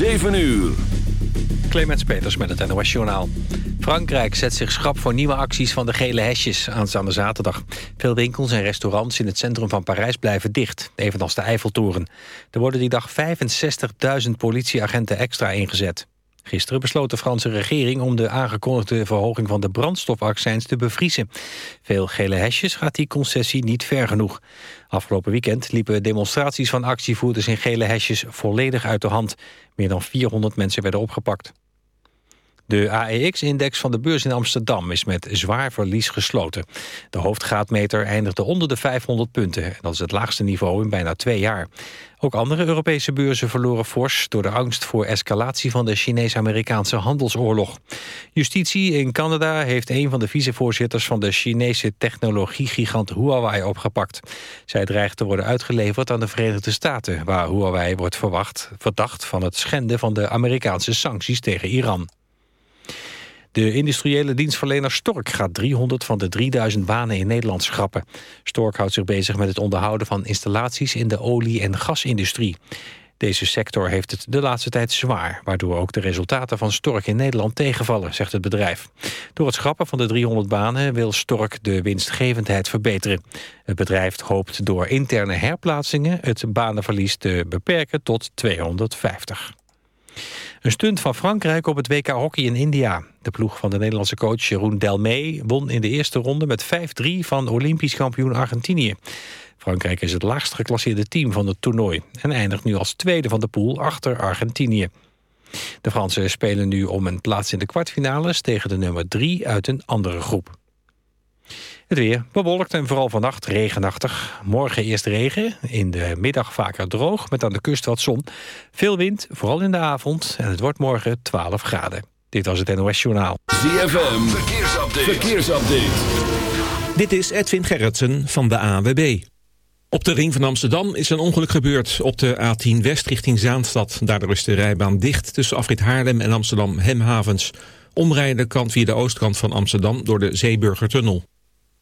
7 uur. Clemens Peters met het NOS Journaal. Frankrijk zet zich schrap voor nieuwe acties van de gele hesjes aanstaande zaterdag. Veel winkels en restaurants in het centrum van Parijs blijven dicht, evenals de Eiffeltoren. Er worden die dag 65.000 politieagenten extra ingezet. Gisteren besloot de Franse regering om de aangekondigde verhoging van de brandstofaccijns te bevriezen. Veel gele hesjes gaat die concessie niet ver genoeg. Afgelopen weekend liepen demonstraties van actievoerders in gele hesjes volledig uit de hand. Meer dan 400 mensen werden opgepakt. De AEX-index van de beurs in Amsterdam is met zwaar verlies gesloten. De hoofdgraadmeter eindigde onder de 500 punten. Dat is het laagste niveau in bijna twee jaar. Ook andere Europese beurzen verloren fors... door de angst voor escalatie van de Chinees-Amerikaanse handelsoorlog. Justitie in Canada heeft een van de vicevoorzitters... van de Chinese technologiegigant Huawei opgepakt. Zij dreigt te worden uitgeleverd aan de Verenigde Staten... waar Huawei wordt verwacht, verdacht van het schenden van de Amerikaanse sancties tegen Iran. De industriële dienstverlener Stork gaat 300 van de 3000 banen in Nederland schrappen. Stork houdt zich bezig met het onderhouden van installaties in de olie- en gasindustrie. Deze sector heeft het de laatste tijd zwaar... waardoor ook de resultaten van Stork in Nederland tegenvallen, zegt het bedrijf. Door het schrappen van de 300 banen wil Stork de winstgevendheid verbeteren. Het bedrijf hoopt door interne herplaatsingen... het banenverlies te beperken tot 250. Een stunt van Frankrijk op het WK Hockey in India. De ploeg van de Nederlandse coach Jeroen Delmee won in de eerste ronde met 5-3 van Olympisch kampioen Argentinië. Frankrijk is het laagst geclasseerde team van het toernooi en eindigt nu als tweede van de pool achter Argentinië. De Fransen spelen nu om een plaats in de kwartfinales tegen de nummer 3 uit een andere groep. Het weer bewolkt en vooral vannacht regenachtig. Morgen eerst regen, in de middag vaker droog... met aan de kust wat zon. Veel wind, vooral in de avond. En het wordt morgen 12 graden. Dit was het NOS Journaal. ZFM, verkeersupdate. verkeersupdate. Dit is Edwin Gerritsen van de AWB. Op de ring van Amsterdam is een ongeluk gebeurd op de A10 West richting Zaanstad. Daardoor is de rijbaan dicht tussen Afrit Haarlem en Amsterdam Hemhavens. Omrijden kan via de oostkant van Amsterdam door de Zeeburgertunnel.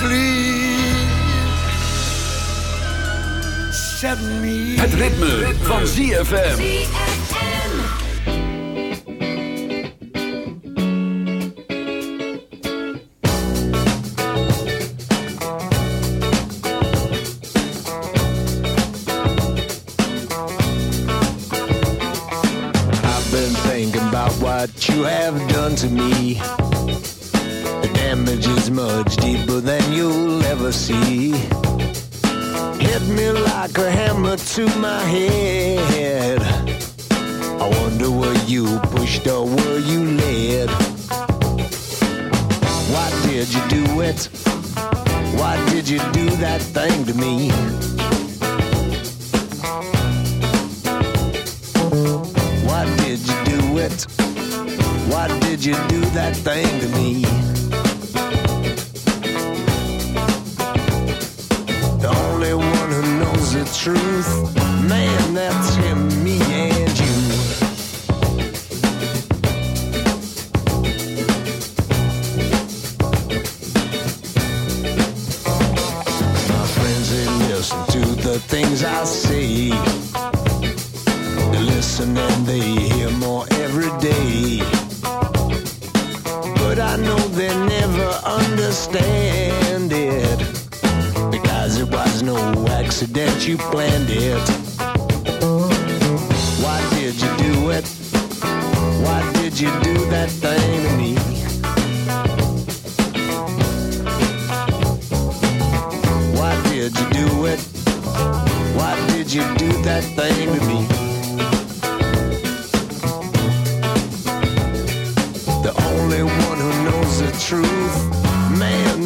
Please. Het ritme, ritme. van ZFM.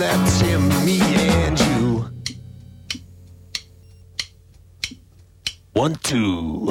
That's him, me and you. One, two.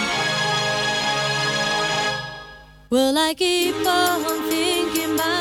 Will I keep on thinking about?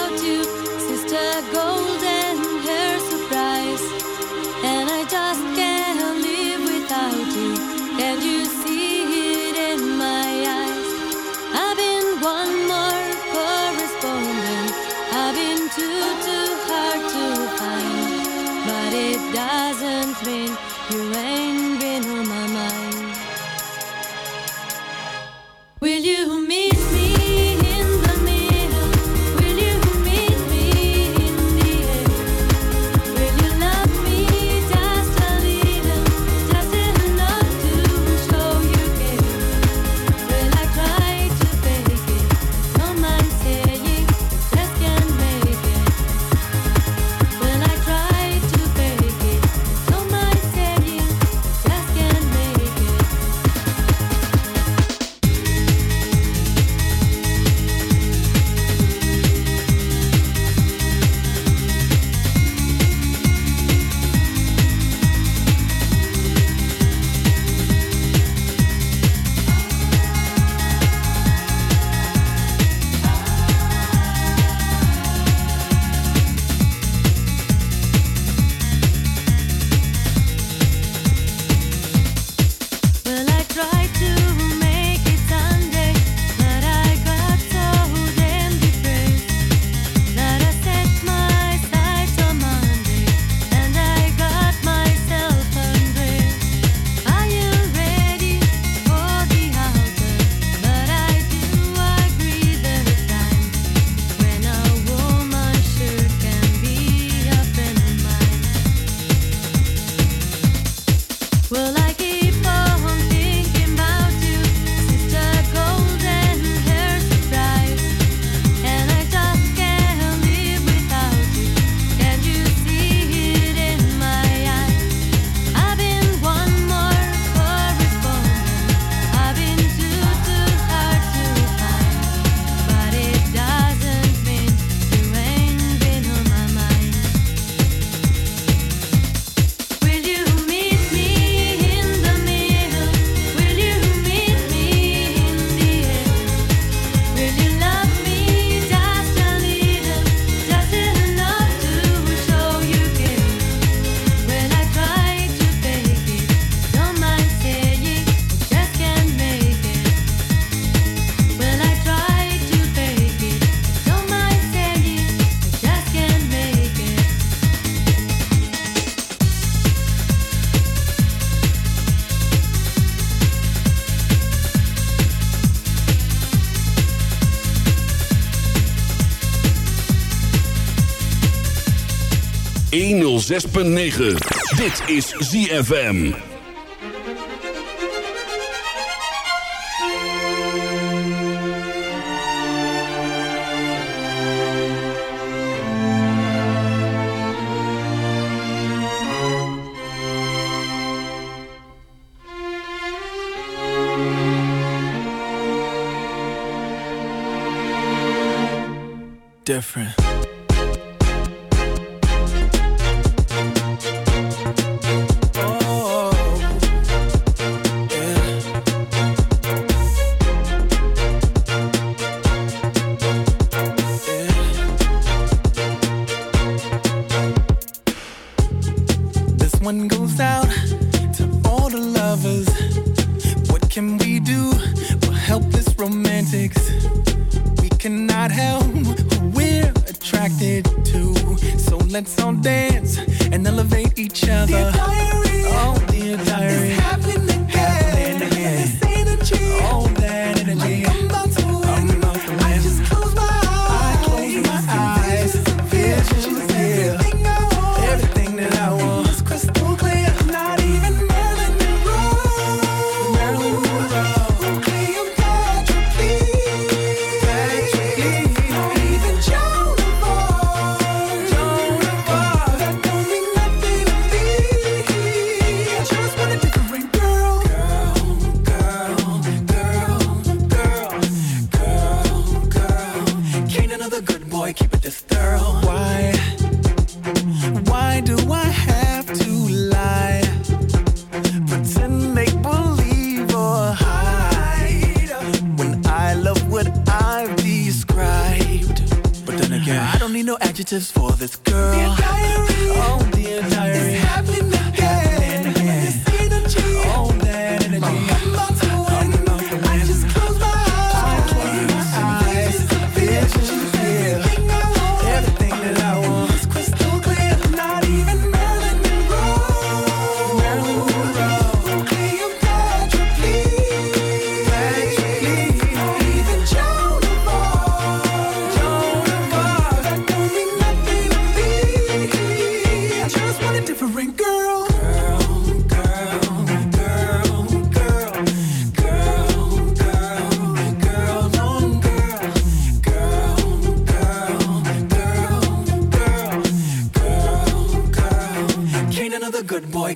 106.9. Dit is ZFM. Different. Yeah. I don't need no adjectives for this girl. Dear diary, oh dear diary, it's happening.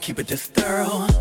keep it just thorough.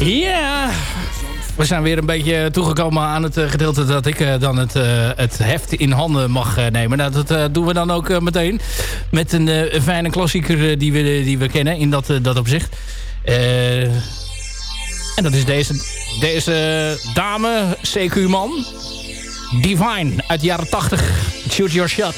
Ja, we zijn weer een beetje toegekomen aan het eh, gedeelte dat ik eh, dan het, eh, het heft in handen mag nemen. Nou, dat doen we dan ook meteen met een, fijne klassieker die, we, die we kennen in dat, dat opzicht. En dat is deze, deze dame, CQ-man, Divine uit de jaren 80, Shoot Your Shot.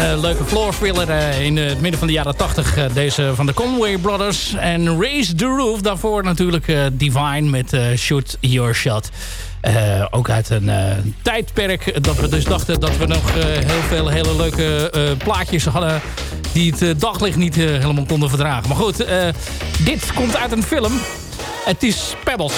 Eh, leuke floor thriller eh, in eh, het midden van de jaren 80. deze van de Conway Brothers. En Raise the Roof. Daarvoor natuurlijk Divine met Shoot Your Shot. Ook uit een tijdperk dat we dus dachten dat we nog heel veel hele leuke plaatjes hadden... die het daglicht niet helemaal konden verdragen. Maar goed, dit komt uit een film. Het is Pebbles.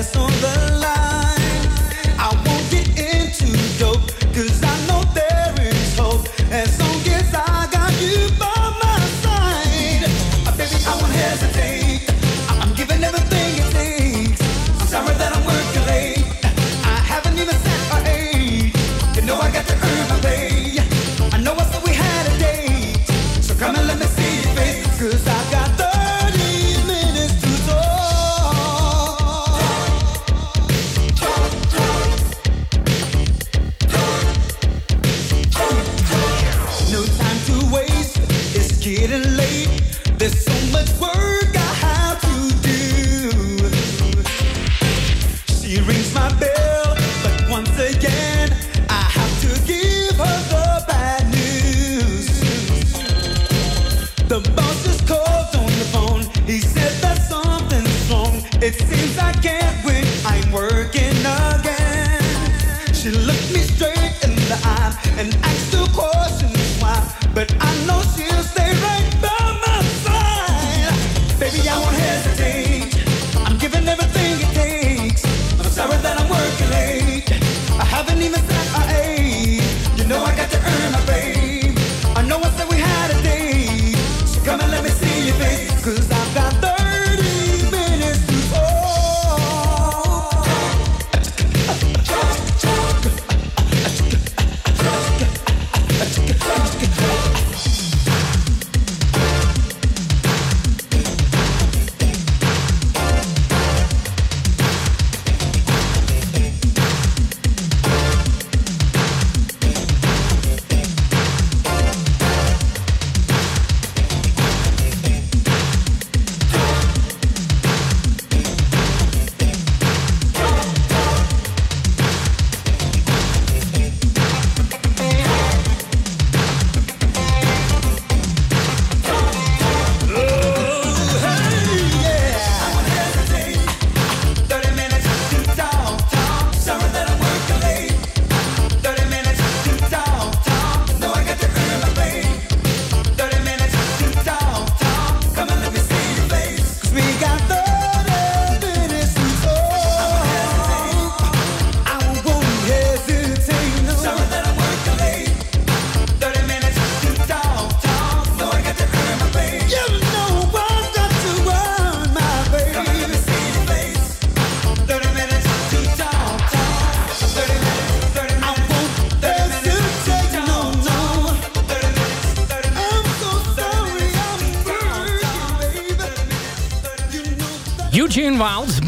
É sonda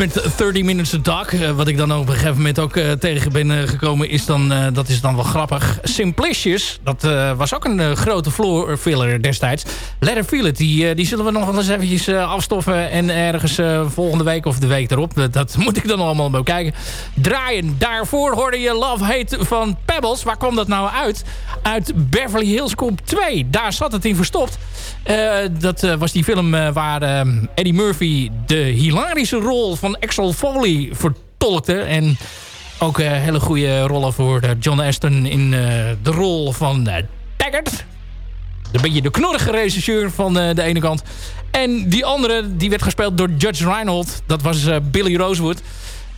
met 30 Minutes to Talk. Eh, wat ik dan op een gegeven moment ook eh, tegen ben eh, gekomen... is dan, dat is dan wel grappig. Simplicious, dat was ook een grote floor filler destijds. Let Her Feel die, die zullen we nog wel eens eventjes afstoffen... en ergens volgende week of de week erop. Dat, dat moet ik dan allemaal bekijken. Draaien, daarvoor hoorde je Love Hate van Pebbles. Waar kwam dat nou uit? Uit Beverly Hills Cop 2. Daar zat het in verstopt. Eh, dat eh, was die film eh, waar eh, Eddie Murphy de hilarische rol van Axel Foley vertolkte. En ook hele goede rollen voor John Aston in de rol van Taggart. Een beetje de knorrige regisseur van de ene kant. En die andere, die werd gespeeld door Judge Reinhold. Dat was Billy Rosewood.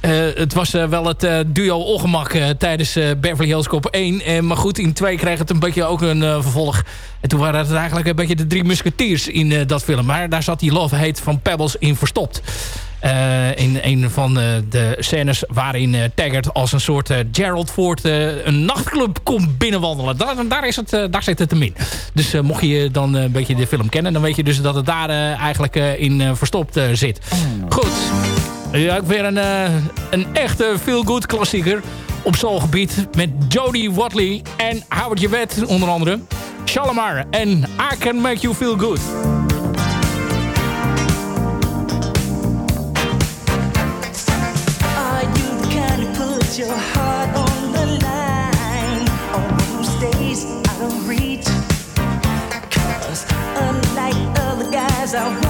Eh, het was eh, wel het eh, duo ongemak tijdens Beverly Hills Cop 1. Eh, maar goed, in 2 kreeg het een beetje ook een vervolg. En toen waren het eigenlijk een beetje de drie musketiers in dat film. Maar daar zat die Love Hate van Pebbles in verstopt. In een van de scènes waarin eh, Taggart als een soort Gerald Ford een nachtclub komt binnenwandelen. Daar, daar, is het, daar zit het hem in. Dus mocht je dan een beetje de film kennen... dan weet je dus dat het daar eigenlijk in verstopt zit. Goed. Ja, ook weer een, een echte feel-good klassieker op soulgebied met Jodie Watley en Howard Jewett onder andere. Shalimar en I Can Make You Feel Good. Are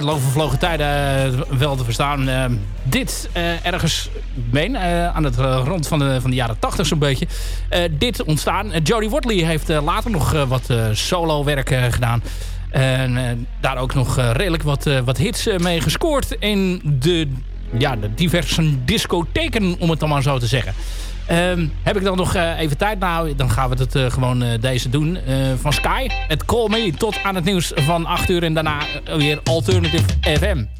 uit Loop Vervlogen Tijden eh, wel te verstaan. Eh, dit eh, ergens, eh, aan het rond van de, van de jaren 80 zo'n beetje. Dit ontstaan. Jodie Wortley heeft later nog wat solo-werk eh, gedaan. En daar ook nog redelijk wat, wat hits mee gescoord in de, ja, de diverse discotheken, om het dan maar zo te zeggen. Ehm, heb ik dan nog eh, even tijd? Nou, dan gaan we het eh, gewoon eh, deze doen. Van Sky, het Call Me, tot aan het nieuws van 8 uur. En daarna weer Alternative FM.